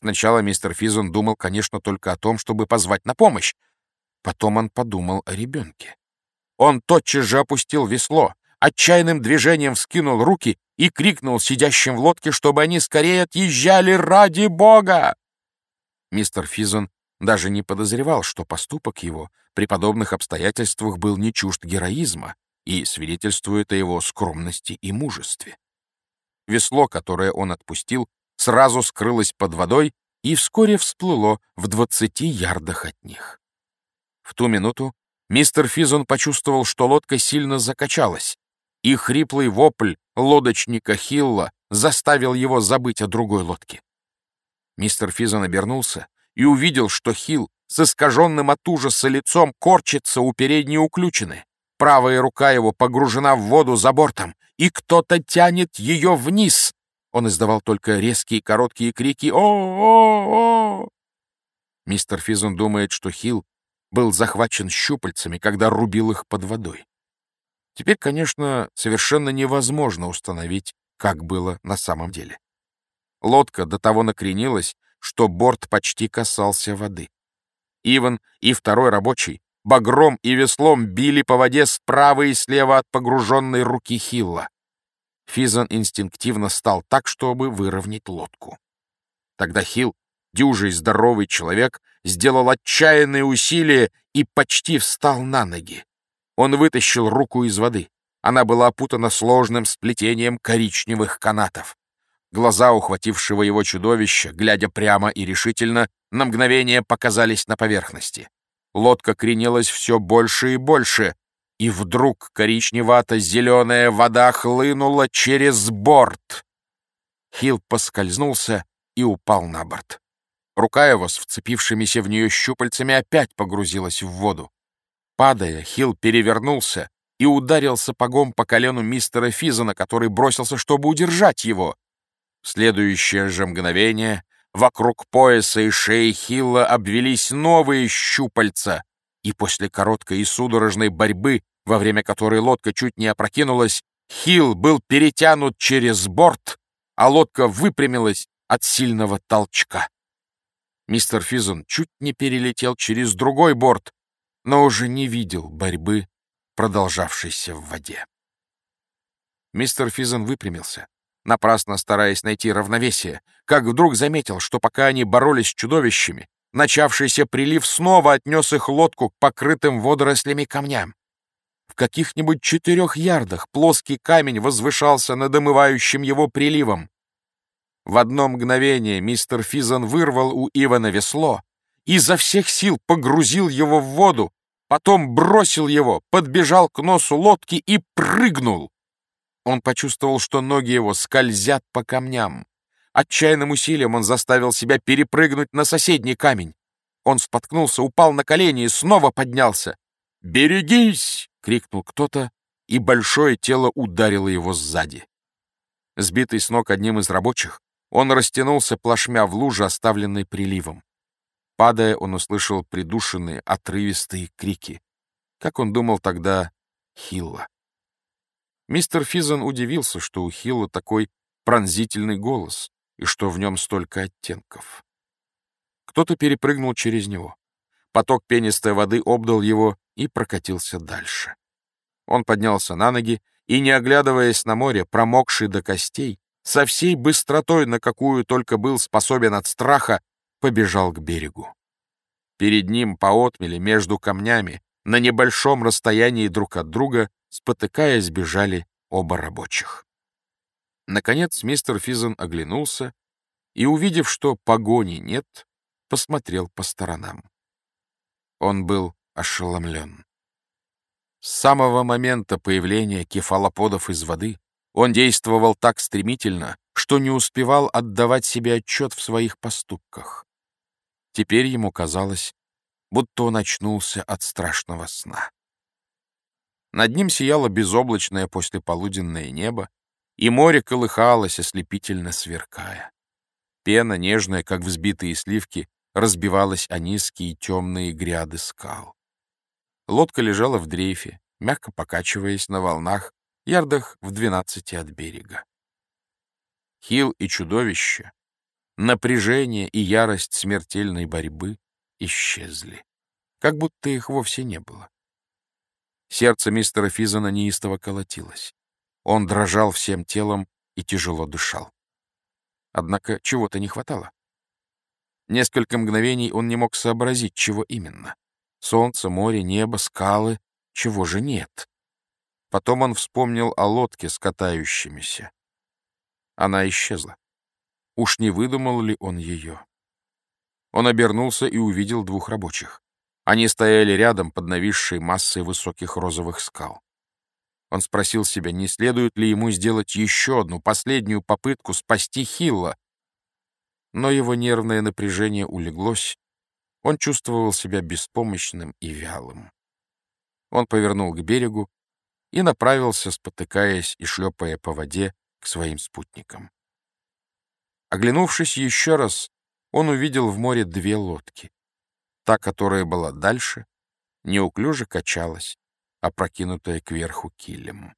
Сначала мистер Физон думал, конечно, только о том, чтобы позвать на помощь. Потом он подумал о ребенке. Он тотчас же опустил весло, отчаянным движением вскинул руки и крикнул сидящим в лодке, чтобы они скорее отъезжали ради бога. Мистер Физон даже не подозревал, что поступок его при подобных обстоятельствах был не чужд героизма и свидетельствует о его скромности и мужестве. Весло, которое он отпустил, сразу скрылось под водой и вскоре всплыло в двадцати ярдах от них. В ту минуту мистер Физон почувствовал, что лодка сильно закачалась, и хриплый вопль лодочника Хилла заставил его забыть о другой лодке. Мистер Физон обернулся и увидел, что Хилл с искаженным от ужаса лицом корчится у передней уключины. Правая рука его погружена в воду за бортом, и кто-то тянет ее вниз. Он издавал только резкие короткие крики «О-о-о!». Мистер Физон думает, что Хилл был захвачен щупальцами, когда рубил их под водой. Теперь, конечно, совершенно невозможно установить, как было на самом деле. Лодка до того накренилась, что борт почти касался воды. Иван и второй рабочий багром и веслом били по воде справа и слева от погруженной руки Хилла. Физан инстинктивно стал так, чтобы выровнять лодку. Тогда Хилл, дюжий здоровый человек, сделал отчаянные усилия и почти встал на ноги. Он вытащил руку из воды. Она была опутана сложным сплетением коричневых канатов. Глаза ухватившего его чудовища, глядя прямо и решительно, на мгновение показались на поверхности. Лодка кренилась все больше и больше, и вдруг коричневато-зеленая вода хлынула через борт. Хилл поскользнулся и упал на борт. Рука его с вцепившимися в нее щупальцами опять погрузилась в воду. Падая, Хилл перевернулся и ударил сапогом по колену мистера Физана, который бросился, чтобы удержать его. В следующее же мгновение вокруг пояса и шеи Хилла обвелись новые щупальца, и после короткой и судорожной борьбы, во время которой лодка чуть не опрокинулась, Хилл был перетянут через борт, а лодка выпрямилась от сильного толчка. Мистер Физон чуть не перелетел через другой борт, но уже не видел борьбы, продолжавшейся в воде. Мистер Физон выпрямился напрасно стараясь найти равновесие, как вдруг заметил, что пока они боролись с чудовищами, начавшийся прилив снова отнес их лодку к покрытым водорослями камням. В каких-нибудь четырех ярдах плоский камень возвышался над омывающим его приливом. В одно мгновение мистер Физан вырвал у Ивана весло и изо всех сил погрузил его в воду, потом бросил его, подбежал к носу лодки и прыгнул. Он почувствовал, что ноги его скользят по камням. Отчаянным усилием он заставил себя перепрыгнуть на соседний камень. Он споткнулся, упал на колени и снова поднялся. «Берегись!» — крикнул кто-то, и большое тело ударило его сзади. Сбитый с ног одним из рабочих, он растянулся плашмя в луже, оставленной приливом. Падая, он услышал придушенные, отрывистые крики. Как он думал тогда, Хилла. Мистер Физан удивился, что у Хилла такой пронзительный голос и что в нем столько оттенков. Кто-то перепрыгнул через него. Поток пенистой воды обдал его и прокатился дальше. Он поднялся на ноги и, не оглядываясь на море, промокший до костей, со всей быстротой, на какую только был способен от страха, побежал к берегу. Перед ним по отмеле между камнями, на небольшом расстоянии друг от друга, Спотыкаясь, бежали оба рабочих. Наконец мистер Физен оглянулся и, увидев, что погони нет, посмотрел по сторонам. Он был ошеломлен. С самого момента появления кефалоподов из воды он действовал так стремительно, что не успевал отдавать себе отчет в своих поступках. Теперь ему казалось, будто он очнулся от страшного сна. Над ним сияло безоблачное послеполуденное небо, и море колыхалось, ослепительно сверкая. Пена, нежная, как взбитые сливки, разбивалась о низкие темные гряды скал. Лодка лежала в дрейфе, мягко покачиваясь на волнах, ярдах в двенадцати от берега. Хил и чудовище напряжение и ярость смертельной борьбы исчезли, как будто их вовсе не было. Сердце мистера Физана неистово колотилось. Он дрожал всем телом и тяжело дышал. Однако чего-то не хватало. Несколько мгновений он не мог сообразить, чего именно. Солнце, море, небо, скалы. Чего же нет? Потом он вспомнил о лодке с катающимися. Она исчезла. Уж не выдумал ли он ее? Он обернулся и увидел двух рабочих. Они стояли рядом под нависшей массой высоких розовых скал. Он спросил себя, не следует ли ему сделать еще одну, последнюю попытку спасти Хилла. Но его нервное напряжение улеглось. Он чувствовал себя беспомощным и вялым. Он повернул к берегу и направился, спотыкаясь и шлепая по воде, к своим спутникам. Оглянувшись еще раз, он увидел в море две лодки. Та, которая была дальше, неуклюже качалась, опрокинутая кверху килем.